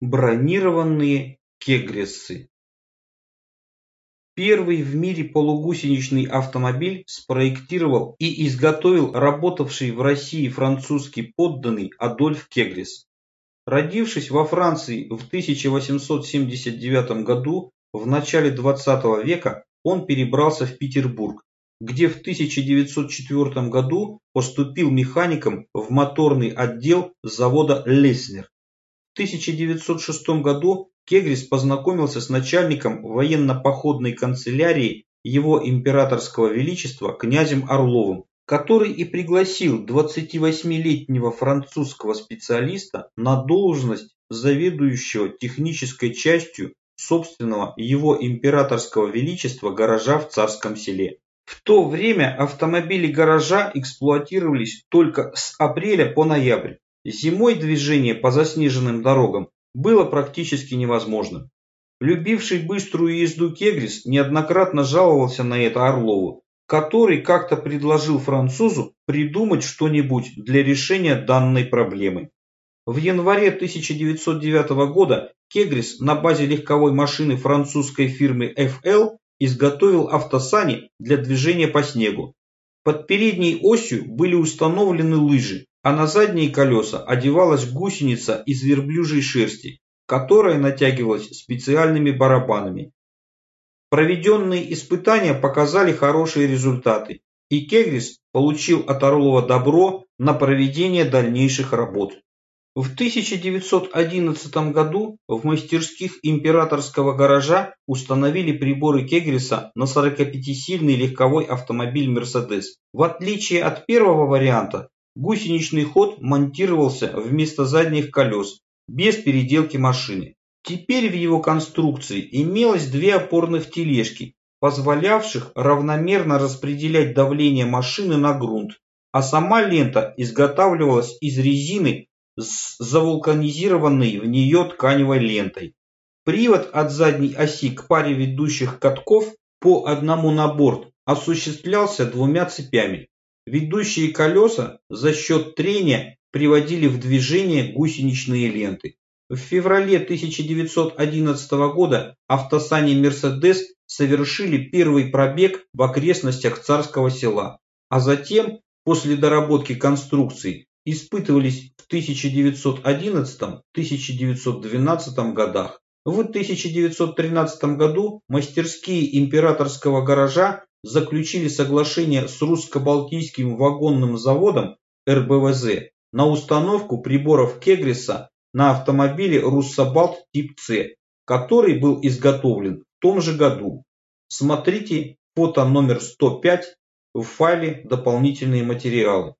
Бронированные кегрессы Первый в мире полугусеничный автомобиль спроектировал и изготовил работавший в России французский подданный Адольф Кегрес. Родившись во Франции в 1879 году, в начале 20 века он перебрался в Петербург, где в 1904 году поступил механиком в моторный отдел завода «Леснер». 1906 году Кегрис познакомился с начальником военно-походной канцелярии его императорского величества князем Орловым, который и пригласил 28-летнего французского специалиста на должность заведующего технической частью собственного его императорского величества гаража в Царском селе. В то время автомобили гаража эксплуатировались только с апреля по ноябрь. Зимой движение по заснеженным дорогам было практически невозможным. Любивший быструю езду Кегрис неоднократно жаловался на это Орлову, который как-то предложил французу придумать что-нибудь для решения данной проблемы. В январе 1909 года Кегрис на базе легковой машины французской фирмы FL изготовил автосани для движения по снегу. Под передней осью были установлены лыжи, а на задние колеса одевалась гусеница из верблюжьей шерсти, которая натягивалась специальными барабанами. Проведенные испытания показали хорошие результаты, и Кегрис получил от Орлова добро на проведение дальнейших работ. В 1911 году в мастерских императорского гаража установили приборы Кегриса на 45-сильный легковой автомобиль «Мерседес». В отличие от первого варианта, Гусеничный ход монтировался вместо задних колес, без переделки машины. Теперь в его конструкции имелось две опорных тележки, позволявших равномерно распределять давление машины на грунт, а сама лента изготавливалась из резины с завулканизированной в нее тканевой лентой. Привод от задней оси к паре ведущих катков по одному на борт осуществлялся двумя цепями. Ведущие колеса за счет трения приводили в движение гусеничные ленты. В феврале 1911 года автосани «Мерседес» совершили первый пробег в окрестностях Царского села, а затем, после доработки конструкции, испытывались в 1911-1912 годах. В 1913 году мастерские императорского гаража заключили соглашение с русско-балтийским вагонным заводом РБВЗ на установку приборов Кегриса на автомобиле Руссобалт тип С, который был изготовлен в том же году. Смотрите фото номер 105 в файле «Дополнительные материалы».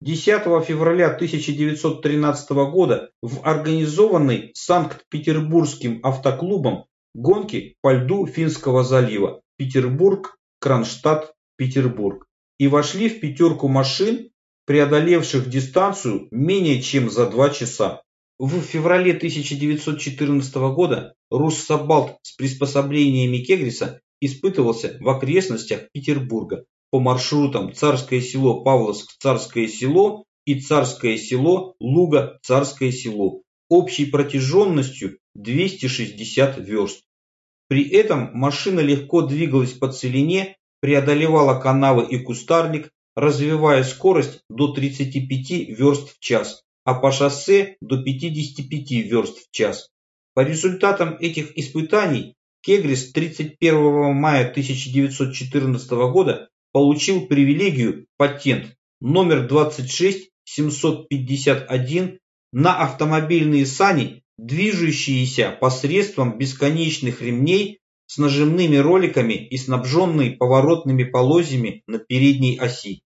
10 февраля 1913 года в организованной Санкт-Петербургским автоклубом гонки по льду Финского залива Петербург Кронштадт, Петербург и вошли в пятерку машин, преодолевших дистанцию менее чем за два часа. В феврале 1914 года Руссобалт с приспособлениями Кегриса испытывался в окрестностях Петербурга по маршрутам Царское село Павловск Царское село и Царское село Луга Царское село общей протяженностью 260 верст. При этом машина легко двигалась по целине, преодолевала канавы и кустарник, развивая скорость до 35 верст в час, а по шоссе до 55 верст в час. По результатам этих испытаний Кегрис 31 мая 1914 года получил привилегию патент номер 26751 на автомобильные сани движущиеся посредством бесконечных ремней с нажимными роликами и снабженные поворотными полозьями на передней оси.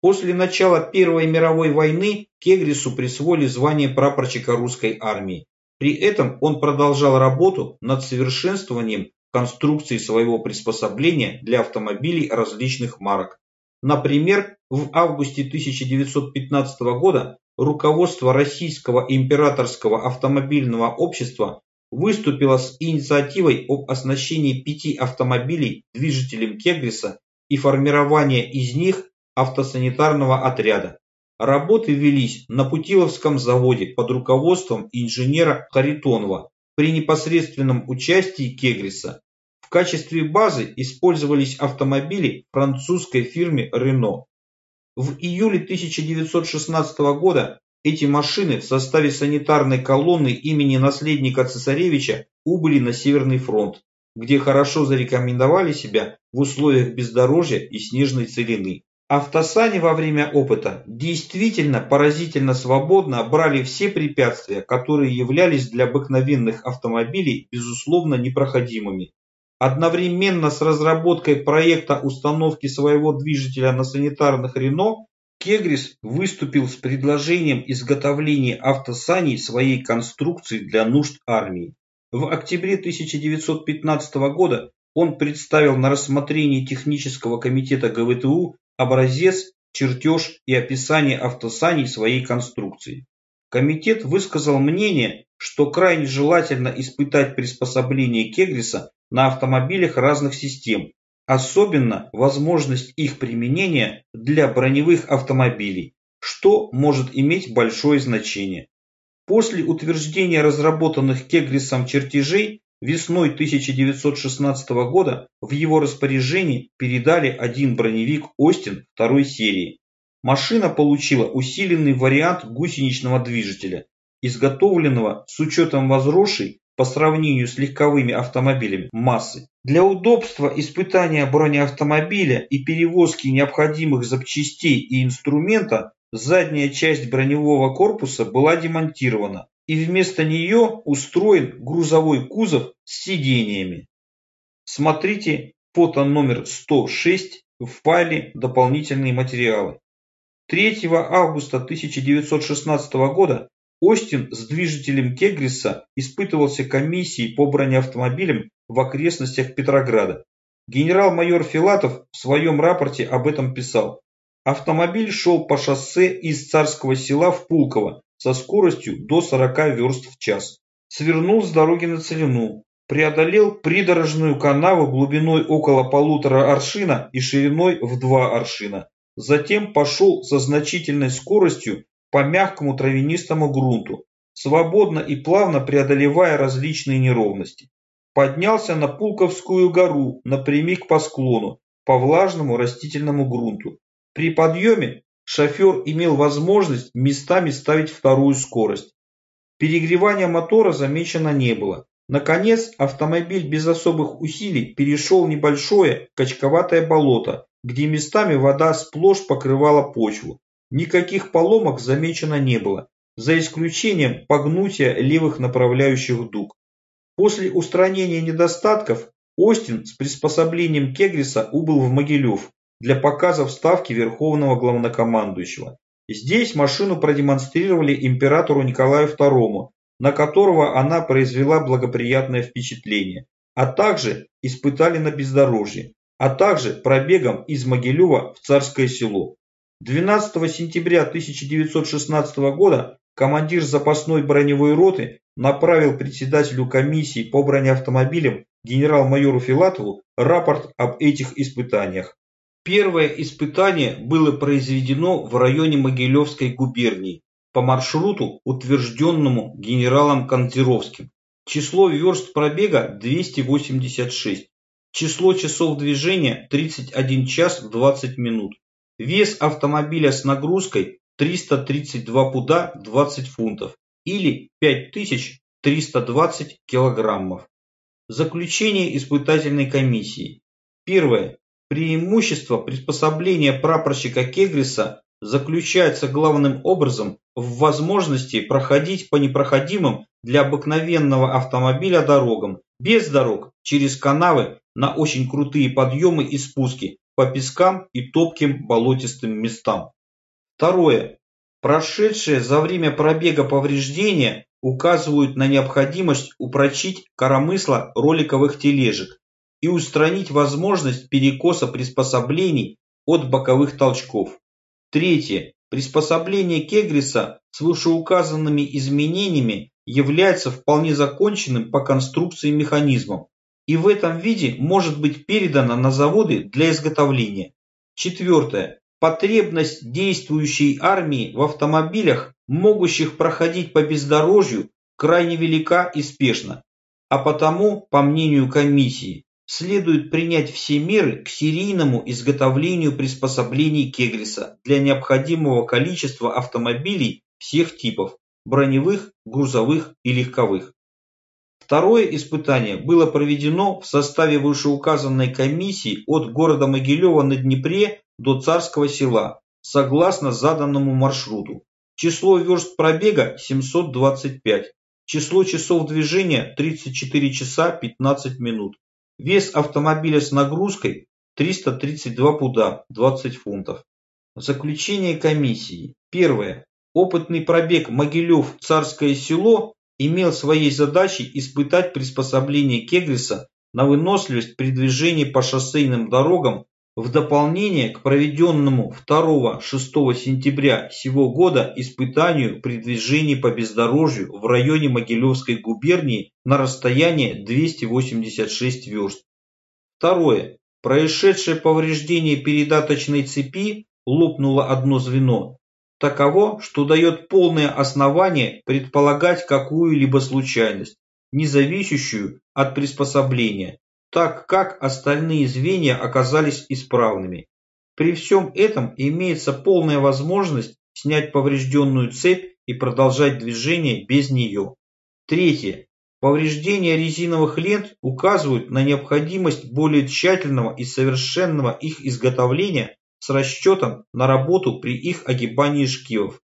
После начала Первой мировой войны Кегрису присвоили звание прапорщика русской армии. При этом он продолжал работу над совершенствованием конструкции своего приспособления для автомобилей различных марок. Например, в августе 1915 года руководство Российского императорского автомобильного общества выступило с инициативой об оснащении пяти автомобилей движителем Кегриса и формирования из них автосанитарного отряда. Работы велись на Путиловском заводе под руководством инженера Харитонова при непосредственном участии Кегриса. В качестве базы использовались автомобили французской фирмы Renault. В июле 1916 года эти машины в составе санитарной колонны имени наследника цесаревича убыли на Северный фронт, где хорошо зарекомендовали себя в условиях бездорожья и снежной целины. Автосани во время опыта действительно поразительно свободно брали все препятствия, которые являлись для обыкновенных автомобилей безусловно непроходимыми. Одновременно с разработкой проекта установки своего движителя на санитарных Рено, Кегрис выступил с предложением изготовления автосаней своей конструкции для нужд армии. В октябре 1915 года он представил на рассмотрение технического комитета ГВТУ образец, чертеж и описание автосаней своей конструкции. Комитет высказал мнение, что крайне желательно испытать приспособление Кеглиса на автомобилях разных систем, особенно возможность их применения для броневых автомобилей, что может иметь большое значение. После утверждения разработанных Кеглисом чертежей Весной 1916 года в его распоряжение передали один броневик «Остин» второй серии. Машина получила усиленный вариант гусеничного движителя, изготовленного с учетом возросшей по сравнению с легковыми автомобилями массы. Для удобства испытания бронеавтомобиля и перевозки необходимых запчастей и инструмента задняя часть броневого корпуса была демонтирована, и вместо нее устроен грузовой кузов с сидениями. Смотрите фото номер 106 в файле «Дополнительные материалы». 3 августа 1916 года Остин с движителем Кегриса испытывался комиссией по бронеавтомобилям в окрестностях Петрограда. Генерал-майор Филатов в своем рапорте об этом писал. Автомобиль шел по шоссе из Царского села в Пулково со скоростью до 40 верст в час. Свернул с дороги на Целину, преодолел придорожную канаву глубиной около полутора аршина и шириной в два аршина. Затем пошел со значительной скоростью по мягкому травянистому грунту, свободно и плавно преодолевая различные неровности. Поднялся на Пулковскую гору напрямик по склону, по влажному растительному грунту. При подъеме шофер имел возможность местами ставить вторую скорость. Перегревания мотора замечено не было. Наконец, автомобиль без особых усилий перешел небольшое качковатое болото, где местами вода сплошь покрывала почву. Никаких поломок замечено не было, за исключением погнутия левых направляющих дуг. После устранения недостатков Остин с приспособлением Кегриса убыл в Могилев, для показа вставки Верховного Главнокомандующего. Здесь машину продемонстрировали императору Николаю II, на которого она произвела благоприятное впечатление, а также испытали на бездорожье, а также пробегом из Могилева в Царское село. 12 сентября 1916 года командир запасной броневой роты направил председателю комиссии по бронеавтомобилям генерал-майору Филатову рапорт об этих испытаниях. Первое испытание было произведено в районе Могилевской губернии по маршруту, утвержденному генералом Кондзировским. Число верст пробега 286. Число часов движения 31 час 20 минут. Вес автомобиля с нагрузкой 332 пуда 20 фунтов или 5320 килограммов. Заключение испытательной комиссии. Первое. Преимущество приспособления прапорщика Кегриса заключается главным образом в возможности проходить по непроходимым для обыкновенного автомобиля дорогам, без дорог, через канавы, на очень крутые подъемы и спуски, по пескам и топким болотистым местам. Второе. Прошедшие за время пробега повреждения указывают на необходимость упрочить коромысла роликовых тележек, и устранить возможность перекоса приспособлений от боковых толчков. Третье. Приспособление Кегриса с вышеуказанными изменениями является вполне законченным по конструкции механизмом и в этом виде может быть передано на заводы для изготовления. Четвертое. Потребность действующей армии в автомобилях, могущих проходить по бездорожью, крайне велика и спешна. А потому, по мнению комиссии, следует принять все меры к серийному изготовлению приспособлений Кегриса для необходимого количества автомобилей всех типов – броневых, грузовых и легковых. Второе испытание было проведено в составе вышеуказанной комиссии от города Могилева на Днепре до Царского села, согласно заданному маршруту. Число верст пробега 725. Число часов движения 34 часа 15 минут. Вес автомобиля с нагрузкой 332 пуда 20 фунтов. Заключение комиссии. Первое. Опытный пробег Могилев-Царское село имел своей задачей испытать приспособление Кеглиса на выносливость при движении по шоссейным дорогам в дополнение к проведенному 2-6 сентября сего года испытанию при движении по бездорожью в районе Могилевской губернии на расстоянии 286 верст. Второе. Происшедшее повреждение передаточной цепи лопнуло одно звено таково, что дает полное основание предполагать какую-либо случайность, не зависящую от приспособления, так как остальные звенья оказались исправными. При всем этом имеется полная возможность снять поврежденную цепь и продолжать движение без нее. Третье. Повреждения резиновых лент указывают на необходимость более тщательного и совершенного их изготовления с расчетом на работу при их огибании шкивов.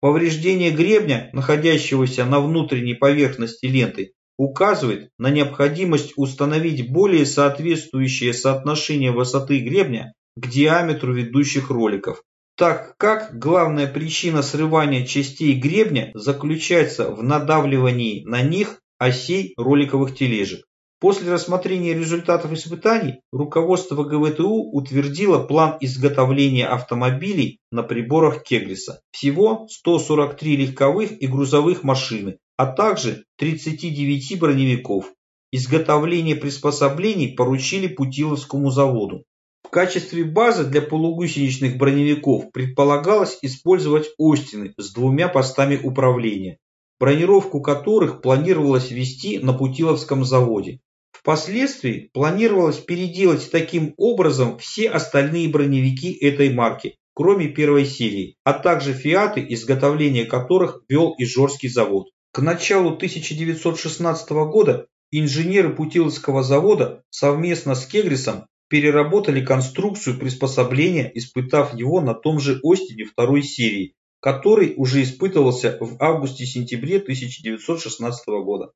Повреждение гребня, находящегося на внутренней поверхности ленты, указывает на необходимость установить более соответствующее соотношение высоты гребня к диаметру ведущих роликов, так как главная причина срывания частей гребня заключается в надавливании на них осей роликовых тележек. После рассмотрения результатов испытаний руководство ГВТУ утвердило план изготовления автомобилей на приборах Кеглиса. Всего 143 легковых и грузовых машины, а также 39 броневиков. Изготовление приспособлений поручили Путиловскому заводу. В качестве базы для полугусеничных броневиков предполагалось использовать Остины с двумя постами управления, бронировку которых планировалось вести на Путиловском заводе. Впоследствии планировалось переделать таким образом все остальные броневики этой марки, кроме первой серии, а также фиаты, изготовление которых вел Ижорский завод. К началу 1916 года инженеры Путиловского завода совместно с Кегрисом переработали конструкцию приспособления, испытав его на том же Остине второй серии, который уже испытывался в августе-сентябре 1916 года.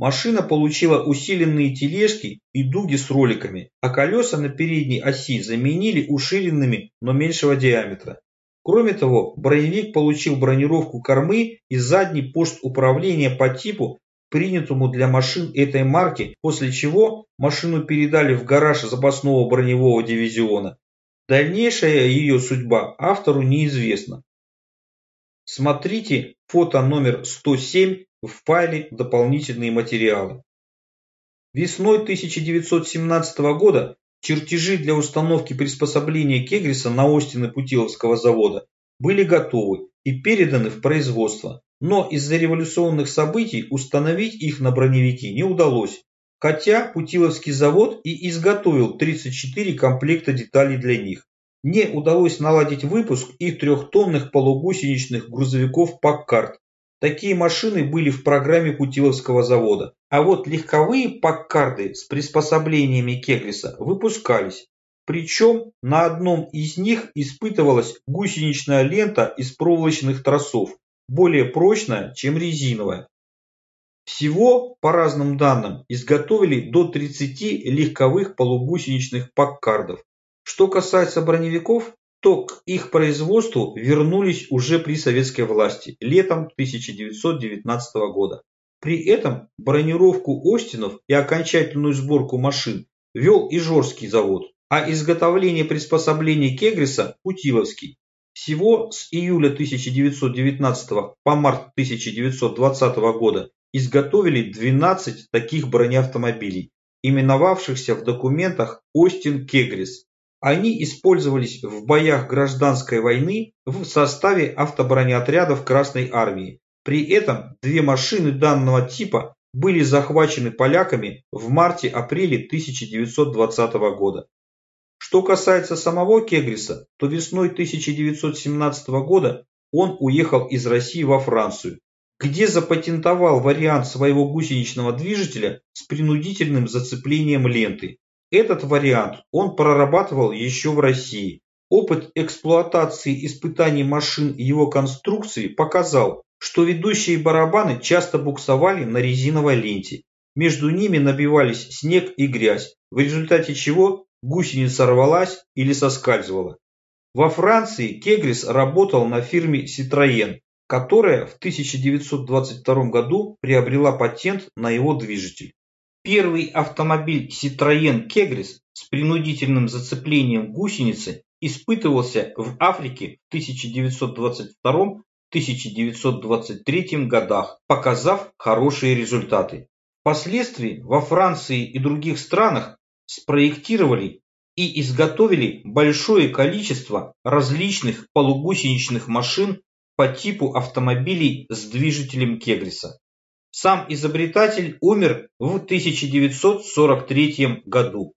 Машина получила усиленные тележки и дуги с роликами, а колеса на передней оси заменили уширенными, но меньшего диаметра. Кроме того, броневик получил бронировку кормы и задний пост управления по типу, принятому для машин этой марки, после чего машину передали в гараж запасного броневого дивизиона. Дальнейшая ее судьба автору неизвестна. Смотрите фото номер 107 в файле «Дополнительные материалы». Весной 1917 года чертежи для установки приспособления Кегриса на Остины Путиловского завода были готовы и переданы в производство, но из-за революционных событий установить их на броневики не удалось, хотя Путиловский завод и изготовил 34 комплекта деталей для них. Не удалось наладить выпуск их трехтонных полугусеничных грузовиков «Паккарт», Такие машины были в программе Путиловского завода. А вот легковые паккарды с приспособлениями Кеглиса выпускались. Причем на одном из них испытывалась гусеничная лента из проволочных тросов, более прочная, чем резиновая. Всего, по разным данным, изготовили до 30 легковых полугусеничных паккардов. Что касается броневиков, то к их производству вернулись уже при советской власти летом 1919 года. При этом бронировку Остинов и окончательную сборку машин вел Ижорский завод, а изготовление приспособлений Кегриса – Путиловский. Всего с июля 1919 по март 1920 года изготовили 12 таких бронеавтомобилей, именовавшихся в документах Остин Кегрис Они использовались в боях гражданской войны в составе автобронеотрядов Красной Армии. При этом две машины данного типа были захвачены поляками в марте-апреле 1920 года. Что касается самого Кегриса, то весной 1917 года он уехал из России во Францию, где запатентовал вариант своего гусеничного движителя с принудительным зацеплением ленты. Этот вариант он прорабатывал еще в России. Опыт эксплуатации испытаний машин его конструкции показал, что ведущие барабаны часто буксовали на резиновой ленте. Между ними набивались снег и грязь, в результате чего гусеница рвалась или соскальзывала. Во Франции Кегрис работал на фирме Citroën, которая в 1922 году приобрела патент на его движитель. Первый автомобиль Citroën Kegris с принудительным зацеплением гусеницы испытывался в Африке в 1922-1923 годах, показав хорошие результаты. Впоследствии во Франции и других странах спроектировали и изготовили большое количество различных полугусеничных машин по типу автомобилей с движителем Кегриса. Сам изобретатель умер в 1943 году.